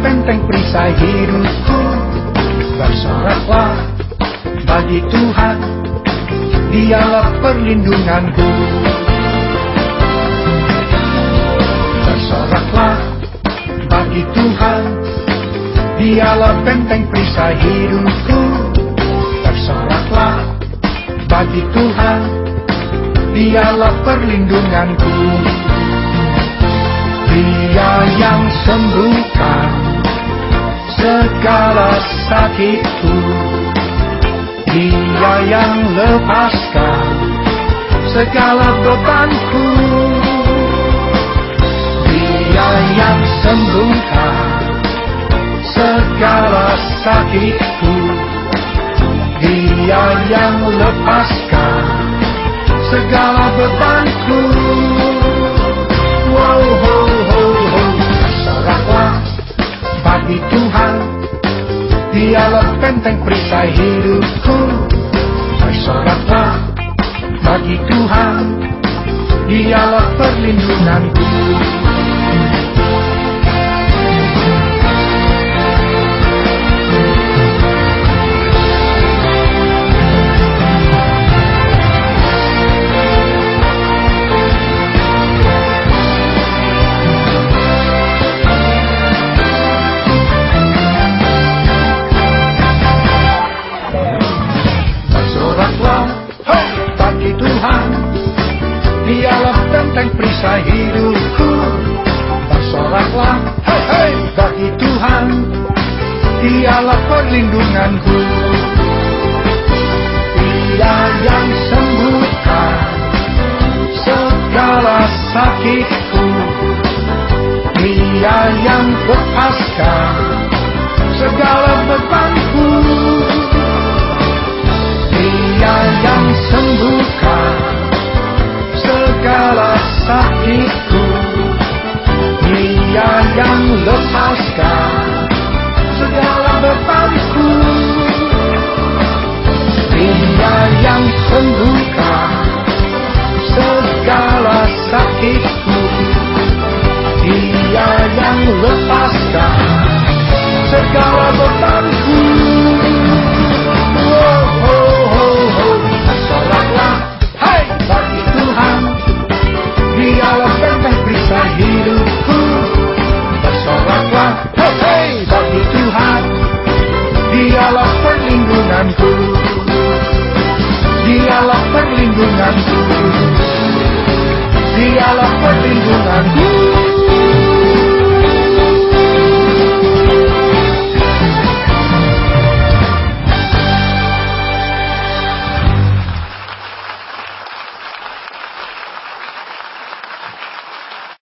benteng perisai hidupku. Bersoraklah bagi Tuhan. Dialah perlindunganku. Bersoraklah bagi Tuhan. Dialah benteng perisai hidupku. Bersoraklah bagi Tuhan. Dialah perlindunganku Dia yang sembuhkan segala sakitku. Dia yang lepaskan segala bebanku. Dia yang sembuhkan segala sakitku benteng perisai hidupku. Bersoraklah bagi Tuhan Dialah perlindunganku hidupku Bersoraklah. Hey, hey, bagi Tuhan Dialah perlindunganku. Dia yang sembuhkan segala sakitku. Dia yang lepaskan segala dialah perlindunganku dialah perlindunganku